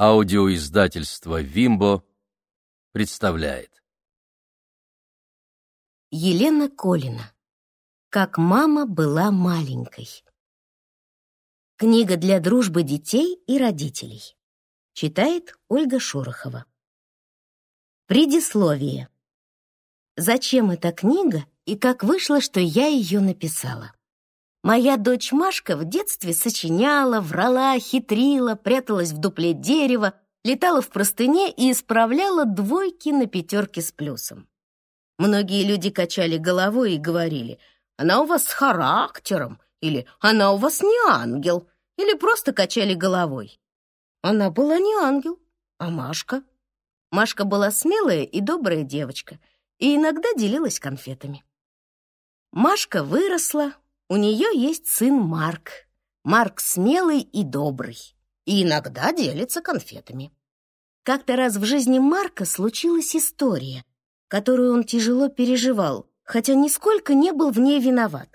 Аудиоиздательство «Вимбо» представляет. Елена Колина. Как мама была маленькой. Книга для дружбы детей и родителей. Читает Ольга Шорохова. Предисловие. Зачем эта книга и как вышло, что я ее написала? Моя дочь Машка в детстве сочиняла, врала, хитрила, пряталась в дупле дерева, летала в простыне и исправляла двойки на пятерке с плюсом. Многие люди качали головой и говорили, «Она у вас с характером», или «Она у вас не ангел», или просто качали головой. Она была не ангел, а Машка. Машка была смелая и добрая девочка и иногда делилась конфетами. Машка выросла, у нее есть сын Марк. Марк смелый и добрый, и иногда делится конфетами. Как-то раз в жизни Марка случилась история, которую он тяжело переживал, хотя нисколько не был в ней виноват.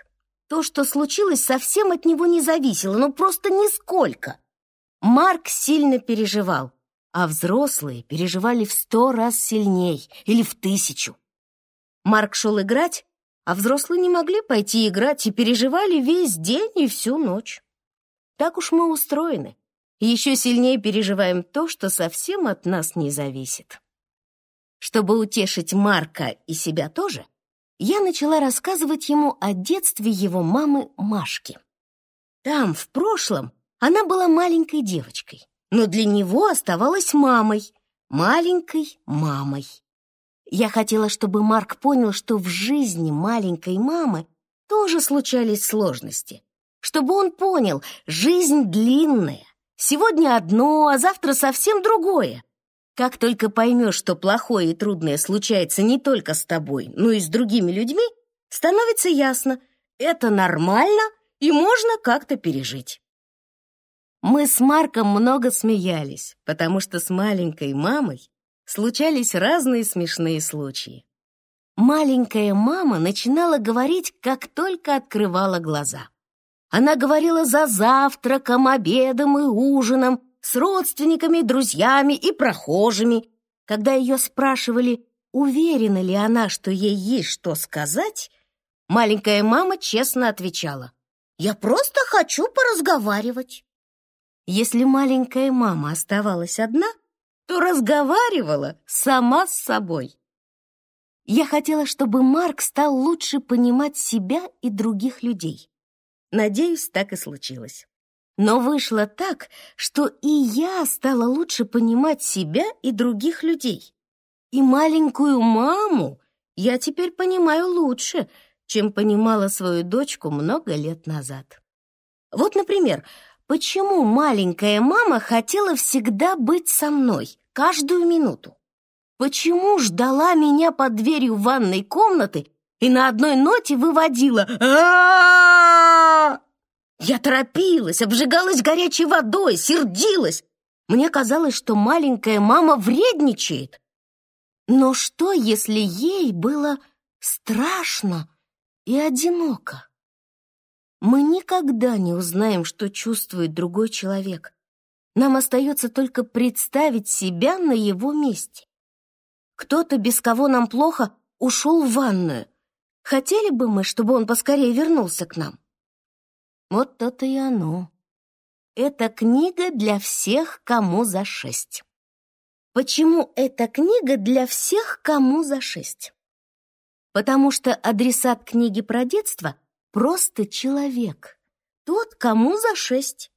То, что случилось, совсем от него не зависело, ну просто нисколько. Марк сильно переживал, а взрослые переживали в сто раз сильней или в тысячу. Марк шел играть, а взрослые не могли пойти играть и переживали весь день и всю ночь. Так уж мы устроены. Еще сильнее переживаем то, что совсем от нас не зависит. Чтобы утешить Марка и себя тоже, я начала рассказывать ему о детстве его мамы Машки. Там, в прошлом, она была маленькой девочкой, но для него оставалась мамой, маленькой мамой. Я хотела, чтобы Марк понял, что в жизни маленькой мамы тоже случались сложности. Чтобы он понял, жизнь длинная. Сегодня одно, а завтра совсем другое. Как только поймешь, что плохое и трудное случается не только с тобой, но и с другими людьми, становится ясно, это нормально и можно как-то пережить. Мы с Марком много смеялись, потому что с маленькой мамой случались разные смешные случаи. Маленькая мама начинала говорить, как только открывала глаза. Она говорила за завтраком, обедом и ужином, с родственниками, друзьями и прохожими. Когда ее спрашивали, уверена ли она, что ей есть что сказать, маленькая мама честно отвечала, «Я просто хочу поразговаривать». Если маленькая мама оставалась одна — то разговаривала сама с собой. Я хотела, чтобы Марк стал лучше понимать себя и других людей. Надеюсь, так и случилось. Но вышло так, что и я стала лучше понимать себя и других людей. И маленькую маму я теперь понимаю лучше, чем понимала свою дочку много лет назад. Вот, например, почему маленькая мама хотела всегда быть со мной, каждую минуту? Почему ждала меня под дверью ванной комнаты и на одной ноте выводила а Я торопилась, обжигалась горячей водой, сердилась. Мне казалось, что маленькая мама вредничает. Но что, если ей было страшно и одиноко? Мы никогда не узнаем, что чувствует другой человек. Нам остается только представить себя на его месте. Кто-то, без кого нам плохо, ушел в ванную. Хотели бы мы, чтобы он поскорее вернулся к нам? Вот то-то и оно. Это книга для всех, кому за шесть. Почему эта книга для всех, кому за шесть? Потому что адресат книги про детство просто человек. Тот, кому за шесть.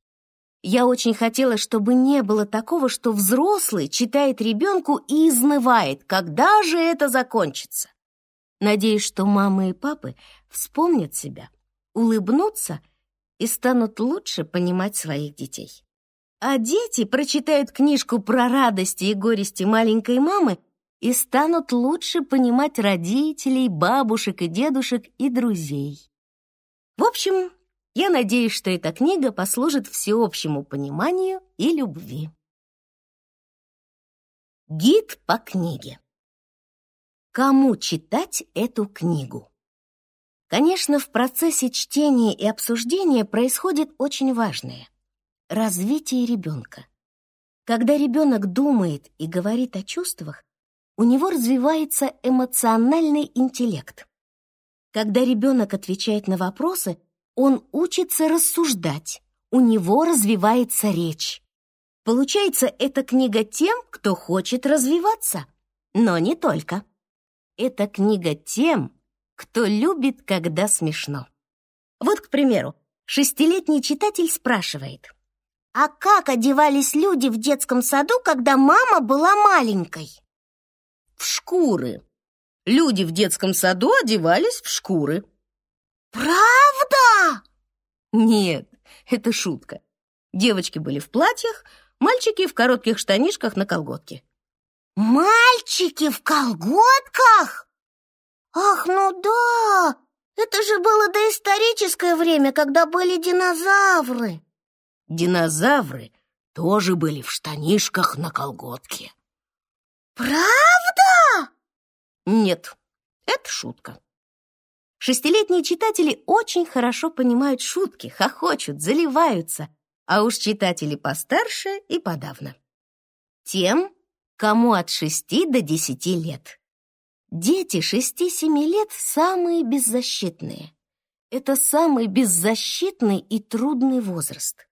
Я очень хотела, чтобы не было такого, что взрослый читает ребенку и изнывает, когда же это закончится. Надеюсь, что мамы и папы вспомнят себя, улыбнутся и станут лучше понимать своих детей. А дети прочитают книжку про радости и горести маленькой мамы и станут лучше понимать родителей, бабушек и дедушек и друзей. В общем, я надеюсь, что эта книга послужит всеобщему пониманию и любви. Гид по книге. Кому читать эту книгу? Конечно, в процессе чтения и обсуждения происходит очень важное — развитие ребенка. Когда ребенок думает и говорит о чувствах, у него развивается эмоциональный интеллект. Когда ребенок отвечает на вопросы, он учится рассуждать, у него развивается речь. Получается, эта книга тем, кто хочет развиваться, но не только. Эта книга тем, кто любит, когда смешно. Вот, к примеру, шестилетний читатель спрашивает, а как одевались люди в детском саду, когда мама была маленькой? В шкуры. Люди в детском саду одевались в шкуры. Правда? Нет, это шутка. Девочки были в платьях, мальчики в коротких штанишках на колготке. Мальчики в колготках? Ах, ну да! Это же было доисторическое время, когда были динозавры. Динозавры тоже были в штанишках на колготке. Правда? Нет, это шутка. Шестилетние читатели очень хорошо понимают шутки, хохочут, заливаются, а уж читатели постарше и подавно. Тем, кому от шести до десяти лет. Дети шести-семи лет самые беззащитные. Это самый беззащитный и трудный возраст.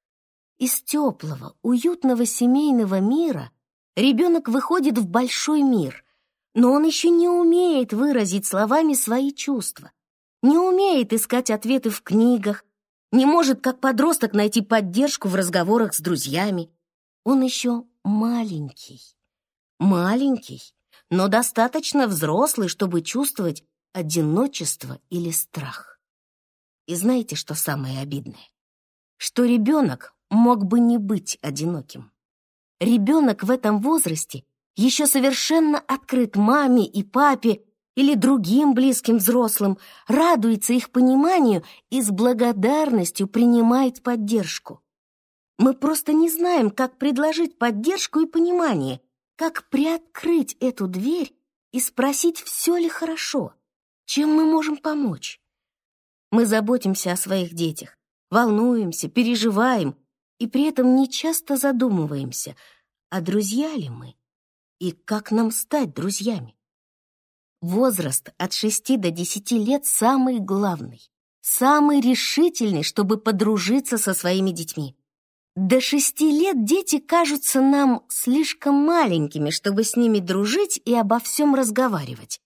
Из теплого, уютного семейного мира ребенок выходит в большой мир, но он еще не умеет выразить словами свои чувства, не умеет искать ответы в книгах, не может как подросток найти поддержку в разговорах с друзьями. Он еще маленький. Маленький, но достаточно взрослый, чтобы чувствовать одиночество или страх. И знаете, что самое обидное? Что ребенок мог бы не быть одиноким. Ребенок в этом возрасте еще совершенно открыт маме и папе или другим близким взрослым, радуется их пониманию и с благодарностью принимает поддержку. Мы просто не знаем, как предложить поддержку и понимание, как приоткрыть эту дверь и спросить, все ли хорошо, чем мы можем помочь. Мы заботимся о своих детях, волнуемся, переживаем, и при этом не часто задумываемся, а друзья ли мы и как нам стать друзьями. Возраст от 6 до 10 лет самый главный, самый решительный, чтобы подружиться со своими детьми. До шести лет дети кажутся нам слишком маленькими, чтобы с ними дружить и обо всем разговаривать.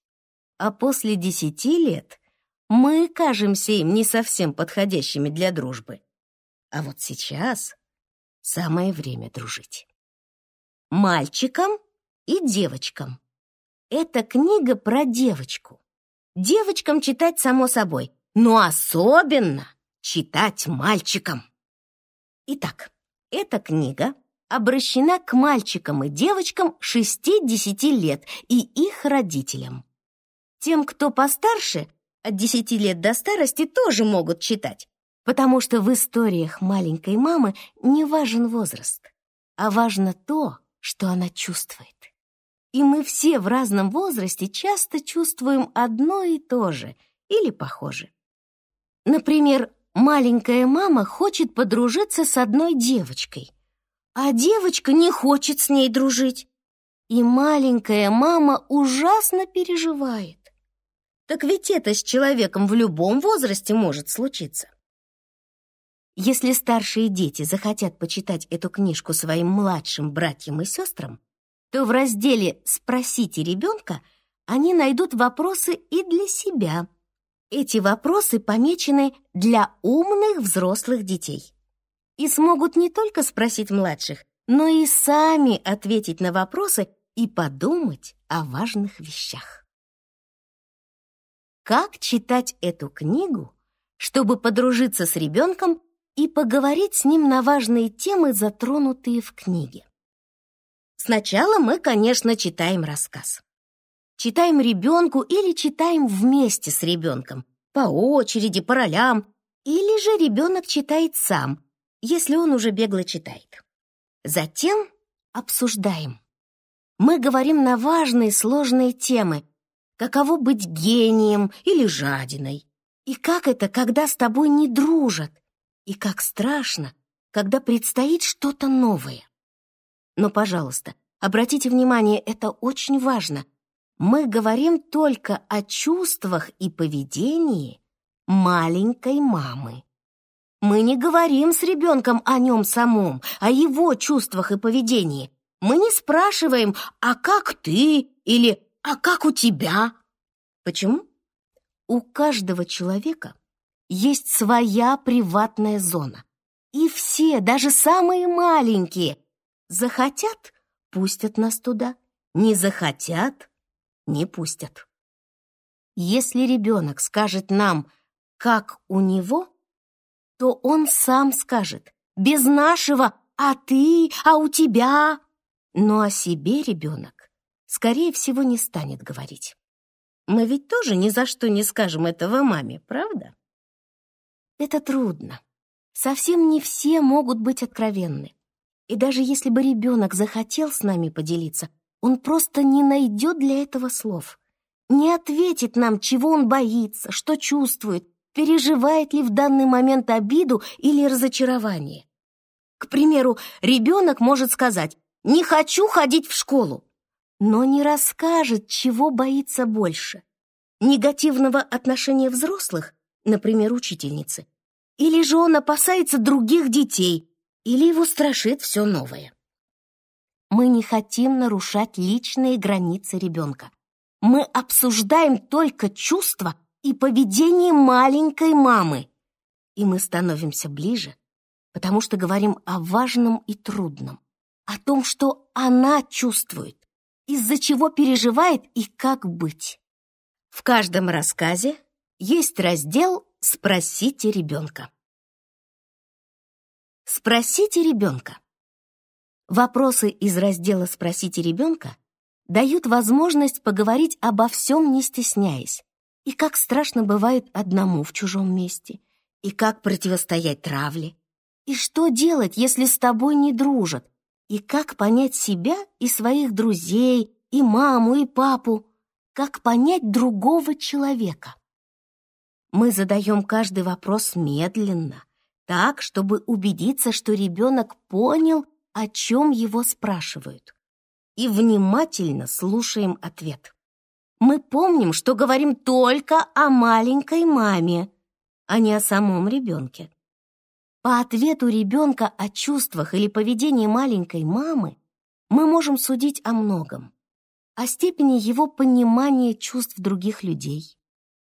А после десяти лет мы кажемся им не совсем подходящими для дружбы. А вот сейчас самое время дружить. Мальчикам и девочкам. Эта книга про девочку. Девочкам читать само собой, но особенно читать мальчикам. Итак, эта книга обращена к мальчикам и девочкам 6-10 лет и их родителям. Тем, кто постарше, от 10 лет до старости тоже могут читать, потому что в историях маленькой мамы не важен возраст, а важно то, что она чувствует. И мы все в разном возрасте часто чувствуем одно и то же или похоже. Например, маленькая мама хочет подружиться с одной девочкой, а девочка не хочет с ней дружить. И маленькая мама ужасно переживает. Так ведь это с человеком в любом возрасте может случиться. Если старшие дети захотят почитать эту книжку своим младшим братьям и сестрам, то в разделе «Спросите ребенка» они найдут вопросы и для себя – эти вопросы помечены для умных взрослых детей и смогут не только спросить младших, но и сами ответить на вопросы и подумать о важных вещах. Как читать эту книгу, чтобы подружиться с ребенком и поговорить с ним на важные темы, затронутые в книге? Сначала мы, конечно, читаем рассказ. Читаем ребенку или читаем вместе с ребенком, по очереди, по ролям, или же ребенок читает сам, если он уже бегло читает. Затем обсуждаем. Мы говорим на важные сложные темы, каково быть гением или жадиной, и как это, когда с тобой не дружат, и как страшно, когда предстоит что-то новое. Но, пожалуйста, обратите внимание, это очень важно. Мы говорим только о чувствах и поведении маленькой мамы. Мы не говорим с ребенком о нем самом, о его чувствах и поведении. Мы не спрашиваем «А как ты?» или «А как у тебя?» Почему? У каждого человека есть своя приватная зона. И все, даже самые маленькие, захотят — пустят нас туда, не захотят — не пустят. Если ребенок скажет нам, как у него, то он сам скажет, без нашего «а ты», «а у тебя». Но о себе ребенок, скорее всего, не станет говорить. Мы ведь тоже ни за что не скажем этого маме, правда? Это трудно. Совсем не все могут быть откровенны. И даже если бы ребенок захотел с нами поделиться, он просто не найдет для этого слов. Не ответит нам, чего он боится, что чувствует, переживает ли в данный момент обиду или разочарование. К примеру, ребенок может сказать «не хочу ходить в школу», но не расскажет, чего боится больше. Негативного отношения взрослых, например, учительницы, или же он опасается других детей, или его страшит все новое. Мы не хотим нарушать личные границы ребенка. Мы обсуждаем только чувства и поведение маленькой мамы. И мы становимся ближе, потому что говорим о важном и трудном, о том, что она чувствует, из-за чего переживает и как быть. В каждом рассказе есть раздел «Спросите ребенка». Спросите ребенка. Вопросы из раздела «Спросите ребенка» дают возможность поговорить обо всем, не стесняясь. И как страшно бывает одному в чужом месте, и как противостоять травле, и что делать, если с тобой не дружат, и как понять себя и своих друзей, и маму, и папу, как понять другого человека. Мы задаем каждый вопрос медленно, так, чтобы убедиться, что ребенок понял, о чем его спрашивают, и внимательно слушаем ответ. Мы помним, что говорим только о маленькой маме, а не о самом ребенке. По ответу ребенка о чувствах или поведении маленькой мамы мы можем судить о многом. О степени его понимания чувств других людей,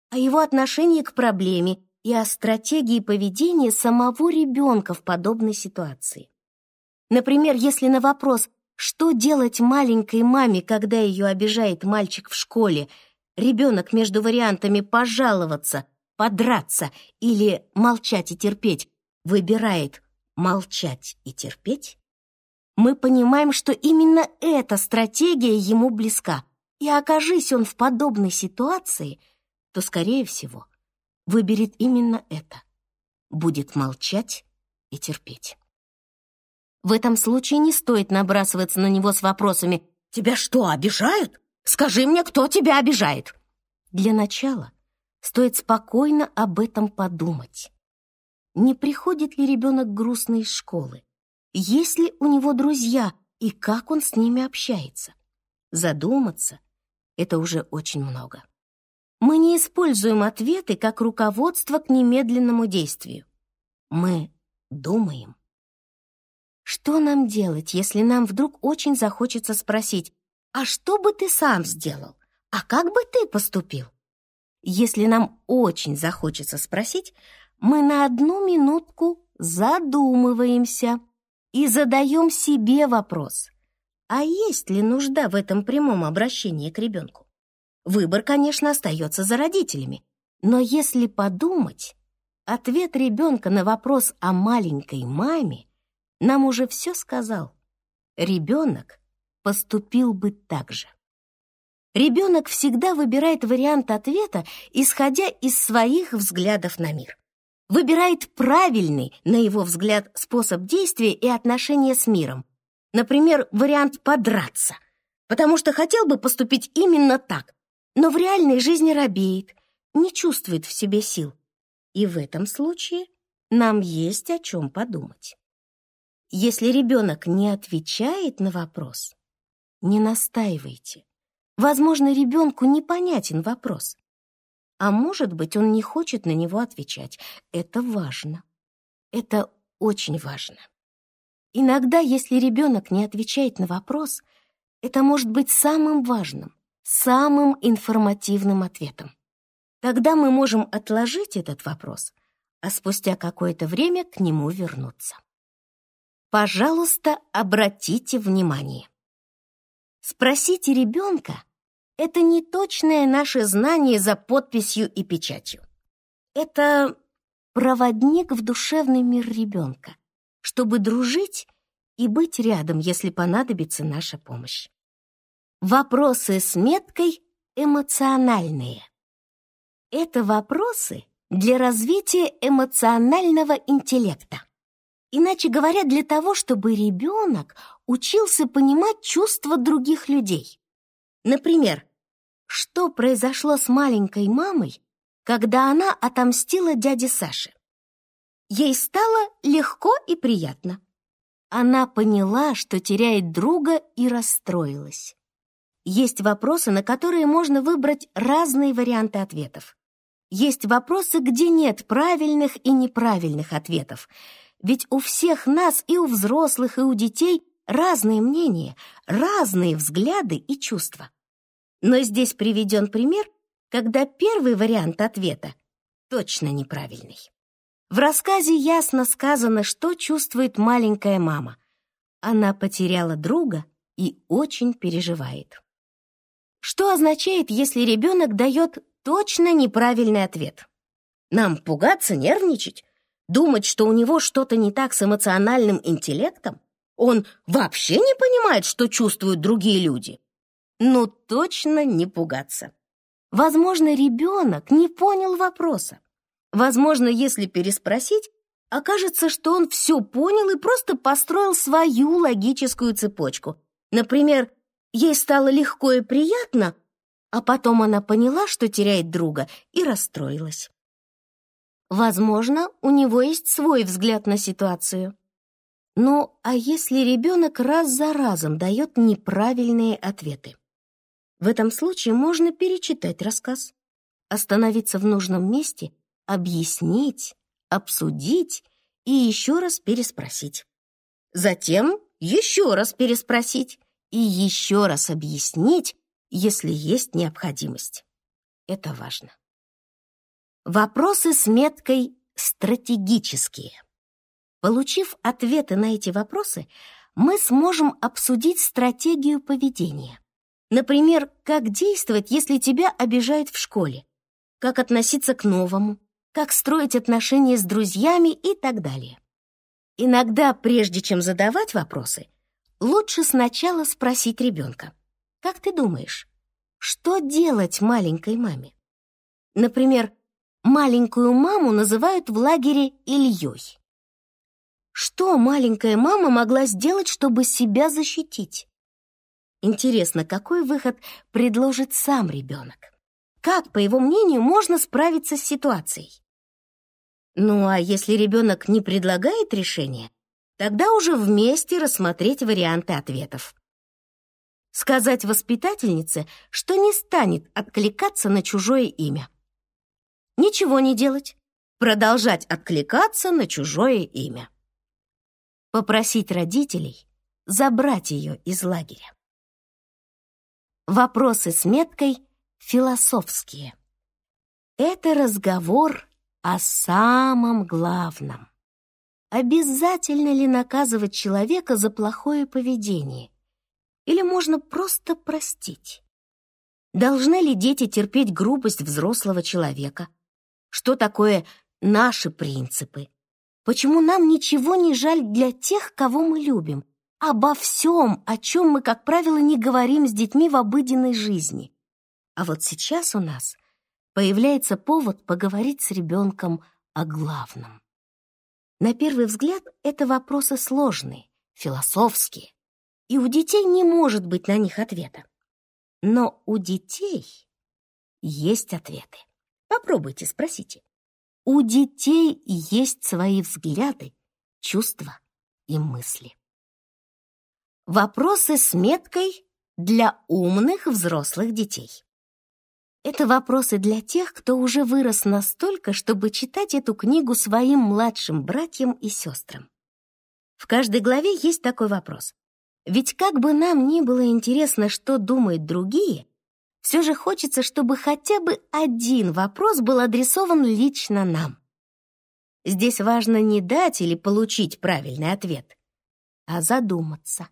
о его отношении к проблеме и о стратегии поведения самого ребенка в подобной ситуации. Например, если на вопрос «Что делать маленькой маме, когда ее обижает мальчик в школе?» ребенок между вариантами «пожаловаться», «подраться» или «молчать и терпеть» выбирает молчать и терпеть, мы понимаем, что именно эта стратегия ему близка. И окажись он в подобной ситуации, то, скорее всего, выберет именно это. Будет молчать и терпеть. В этом случае не стоит набрасываться на него с вопросами «Тебя что, обижают? Скажи мне, кто тебя обижает?» Для начала стоит спокойно об этом подумать не приходит ли ребенок грустно из школы, есть ли у него друзья и как он с ними общается. Задуматься — это уже очень много. Мы не используем ответы как руководство к немедленному действию. Мы думаем. Что нам делать, если нам вдруг очень захочется спросить, а что бы ты сам сделал? А как бы ты поступил? Если нам очень захочется спросить, мы на одну минутку задумываемся и задаем себе вопрос, а есть ли нужда в этом прямом обращении к ребенку? Выбор, конечно, остается за родителями, но если подумать, ответ ребенка на вопрос о маленькой маме нам уже все сказал. Ребенок поступил бы так же. Ребенок всегда выбирает вариант ответа, исходя из своих взглядов на мир выбирает правильный, на его взгляд, способ действия и отношения с миром. Например, вариант «подраться», потому что хотел бы поступить именно так, но в реальной жизни робеет, не чувствует в себе сил. И в этом случае нам есть о чем подумать. Если ребенок не отвечает на вопрос, не настаивайте. Возможно, ребенку непонятен вопрос. А может быть, он не хочет на него отвечать. Это важно. Это очень важно. Иногда, если ребенок не отвечает на вопрос, это может быть самым важным, самым информативным ответом. Тогда мы можем отложить этот вопрос, а спустя какое-то время к нему вернуться. Пожалуйста, обратите внимание. Спросите ребенка — это не точное наше знание за подписью и печатью. Это проводник в душевный мир ребенка, чтобы дружить и быть рядом, если понадобится наша помощь. Вопросы с меткой эмоциональные. Это вопросы для развития эмоционального интеллекта. Иначе говоря, для того, чтобы ребенок учился понимать чувства других людей. Например, что произошло с маленькой мамой, когда она отомстила дяде Саше. Ей стало легко и приятно. Она поняла, что теряет друга и расстроилась. Есть вопросы, на которые можно выбрать разные варианты ответов. Есть вопросы, где нет правильных и неправильных ответов. Ведь у всех нас, и у взрослых, и у детей, разные мнения, разные взгляды и чувства. Но здесь приведен пример, когда первый вариант ответа точно неправильный. В рассказе ясно сказано, что чувствует маленькая мама. Она потеряла друга и очень переживает. Что означает, если ребенок дает точно неправильный ответ? Нам пугаться, нервничать? Думать, что у него что-то не так с эмоциональным интеллектом? Он вообще не понимает, что чувствуют другие люди? Ну, точно не пугаться. Возможно, ребенок не понял вопроса. Возможно, если переспросить, окажется, что он все понял и просто построил свою логическую цепочку. Например, ей стало легко и приятно, а потом она поняла, что теряет друга, и расстроилась. Возможно, у него есть свой взгляд на ситуацию. Ну, а если ребенок раз за разом дает неправильные ответы? В этом случае можно перечитать рассказ, остановиться в нужном месте, объяснить, обсудить и еще раз переспросить. Затем еще раз переспросить и еще раз объяснить, если есть необходимость. Это важно. Вопросы с меткой «стратегические». Получив ответы на эти вопросы, мы сможем обсудить стратегию поведения. Например, как действовать, если тебя обижают в школе, как относиться к новому, как строить отношения с друзьями и так далее. Иногда, прежде чем задавать вопросы, лучше сначала спросить ребенка, как ты думаешь, что делать маленькой маме? Например, маленькую маму называют в лагере Ильей. Что маленькая мама могла сделать, чтобы себя защитить? Интересно, какой выход предложит сам ребенок? Как, по его мнению, можно справиться с ситуацией? Ну а если ребенок не предлагает решения, тогда уже вместе рассмотреть варианты ответов. Сказать воспитательнице, что не станет откликаться на чужое имя. Ничего не делать. Продолжать откликаться на чужое имя. Попросить родителей забрать ее из лагеря. Вопросы с меткой философские. Это разговор о самом главном. Обязательно ли наказывать человека за плохое поведение? Или можно просто простить? Должны ли дети терпеть грубость взрослого человека? Что такое наши принципы? Почему нам ничего не жаль для тех, кого мы любим? обо всем, о чем мы, как правило, не говорим с детьми в обыденной жизни. А вот сейчас у нас появляется повод поговорить с ребенком о главном. На первый взгляд это вопросы сложные, философские, и у детей не может быть на них ответа. Но у детей есть ответы. Попробуйте, спросите. У детей есть свои взгляды, чувства, и мысли. Вопросы с меткой для умных взрослых детей. Это вопросы для тех, кто уже вырос настолько, чтобы читать эту книгу своим младшим братьям и сестрам. В каждой главе есть такой вопрос. Ведь как бы нам ни было интересно, что думают другие, все же хочется, чтобы хотя бы один вопрос был адресован лично нам. Здесь важно не дать или получить правильный ответ, а задуматься,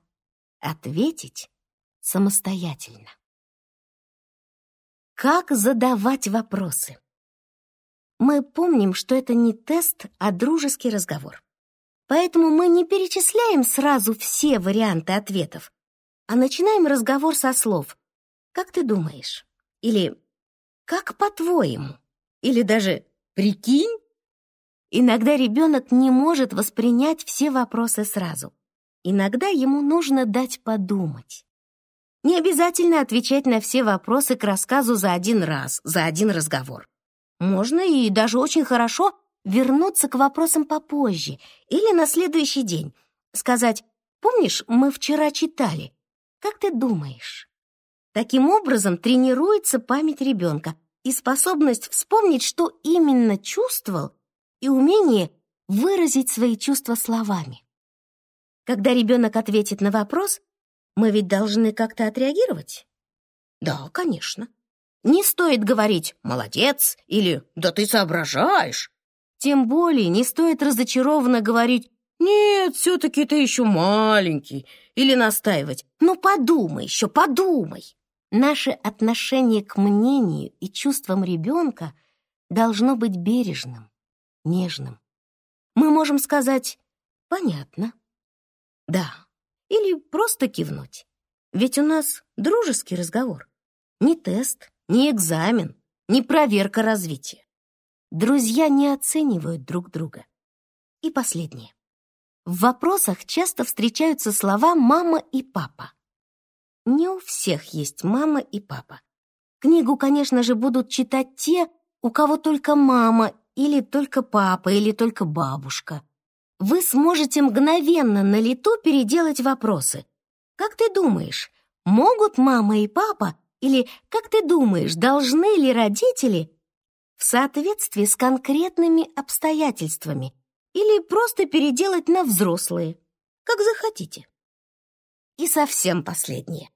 ответить самостоятельно. Как задавать вопросы? Мы помним, что это не тест, а дружеский разговор. Поэтому мы не перечисляем сразу все варианты ответов, а начинаем разговор со слов «Как ты думаешь?» или «Как по-твоему?» или даже «Прикинь?» Иногда ребенок не может воспринять все вопросы сразу. Иногда ему нужно дать подумать. Не обязательно отвечать на все вопросы к рассказу за один раз, за один разговор. Можно и даже очень хорошо вернуться к вопросам попозже или на следующий день. Сказать, помнишь, мы вчера читали. Как ты думаешь? Таким образом тренируется память ребенка и способность вспомнить, что именно чувствовал, и умение выразить свои чувства словами. Когда ребенок ответит на вопрос, мы ведь должны как-то отреагировать? Да, конечно. Не стоит говорить «молодец» или «да ты соображаешь». Тем более не стоит разочарованно говорить «нет, все-таки ты еще маленький» или настаивать «ну подумай еще, подумай». Наше отношение к мнению и чувствам ребенка должно быть бережным, нежным. Мы можем сказать «понятно», «да», или просто кивнуть. Ведь у нас дружеский разговор. Не тест, не экзамен, не проверка развития. Друзья не оценивают друг друга. И последнее. В вопросах часто встречаются слова «мама» и «папа». Не у всех есть мама и папа. Книгу, конечно же, будут читать те, у кого только мама или только папа или только бабушка вы сможете мгновенно на лету переделать вопросы. Как ты думаешь, могут мама и папа или, как ты думаешь, должны ли родители в соответствии с конкретными обстоятельствами или просто переделать на взрослые, как захотите. И совсем последнее.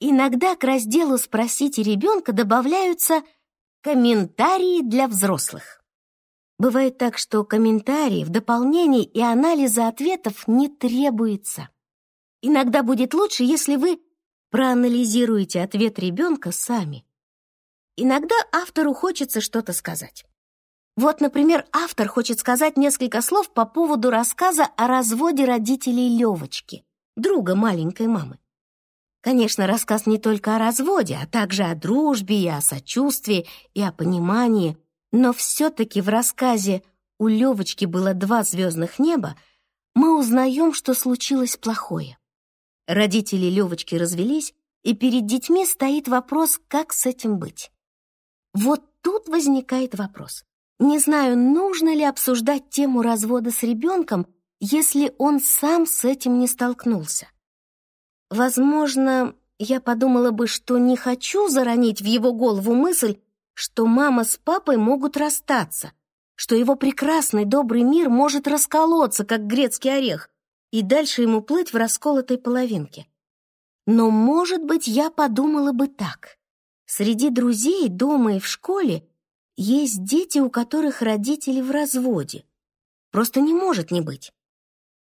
Иногда к разделу «Спросите ребенка» добавляются комментарии для взрослых. Бывает так, что комментариев, дополнений и анализа ответов не требуется. Иногда будет лучше, если вы проанализируете ответ ребенка сами. Иногда автору хочется что-то сказать. Вот, например, автор хочет сказать несколько слов по поводу рассказа о разводе родителей Левочки, друга маленькой мамы. Конечно, рассказ не только о разводе, а также о дружбе и о сочувствии и о понимании – но все-таки в рассказе «У Левочки было два звездных неба» мы узнаем, что случилось плохое. Родители Левочки развелись, и перед детьми стоит вопрос, как с этим быть. Вот тут возникает вопрос. Не знаю, нужно ли обсуждать тему развода с ребенком, если он сам с этим не столкнулся. Возможно, я подумала бы, что не хочу заронить в его голову мысль, что мама с папой могут расстаться, что его прекрасный добрый мир может расколоться, как грецкий орех, и дальше ему плыть в расколотой половинке. Но, может быть, я подумала бы так. Среди друзей дома и в школе есть дети, у которых родители в разводе. Просто не может не быть.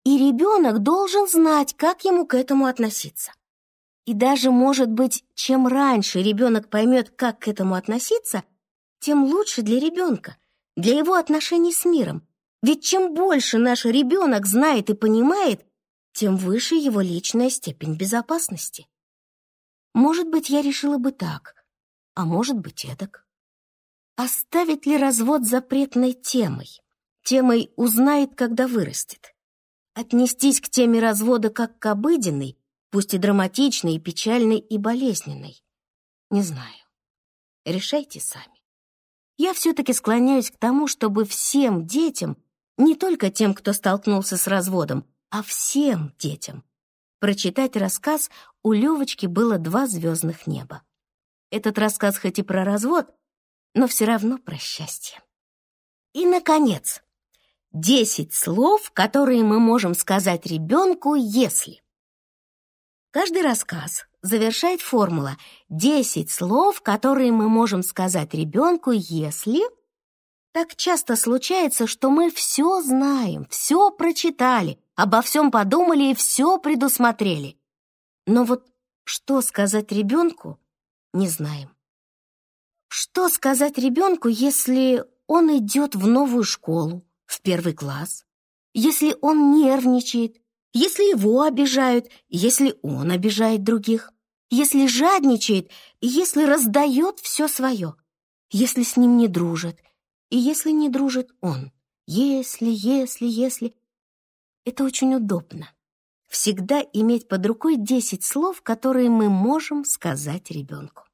И ребенок должен знать, как ему к этому относиться. И даже, может быть, чем раньше ребенок поймет, как к этому относиться, тем лучше для ребенка, для его отношений с миром. Ведь чем больше наш ребенок знает и понимает, тем выше его личная степень безопасности. Может быть, я решила бы так, а может быть, эдак. Оставить ли развод запретной темой? Темой узнает, когда вырастет. Отнестись к теме развода как к обыденной пусть и драматичной, и печальной, и болезненной. Не знаю. Решайте сами. Я все-таки склоняюсь к тому, чтобы всем детям, не только тем, кто столкнулся с разводом, а всем детям. Прочитать рассказ у Левочки было два звездных неба. Этот рассказ хоть и про развод, но все равно про счастье. И, наконец, десять слов, которые мы можем сказать ребенку, если... Каждый рассказ завершает формула «десять слов, которые мы можем сказать ребенку, если...» Так часто случается, что мы все знаем, все прочитали, обо всем подумали и все предусмотрели. Но вот что сказать ребенку, не знаем. Что сказать ребенку, если он идет в новую школу, в первый класс, если он нервничает, если его обижают, если он обижает других, если жадничает, если раздает все свое, если с ним не дружат, и если не дружит он. Если, если, если. Это очень удобно. Всегда иметь под рукой 10 слов, которые мы можем сказать ребенку.